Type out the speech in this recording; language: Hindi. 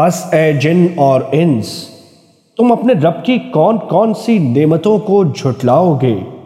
बस ए, जिन और इंस, तुम अपने रब की कौन कौन सी नेमतों को झुटलाओगे?